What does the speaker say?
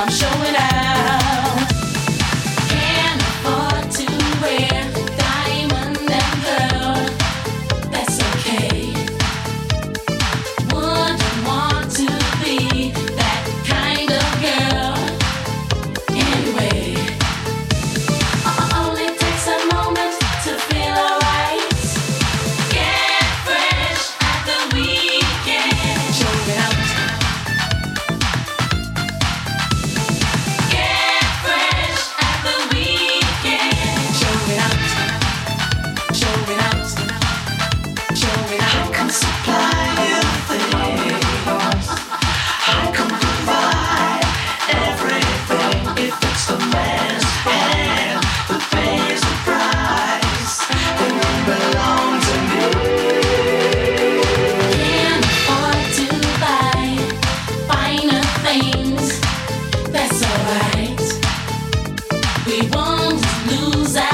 I'm showing out. we won't lose.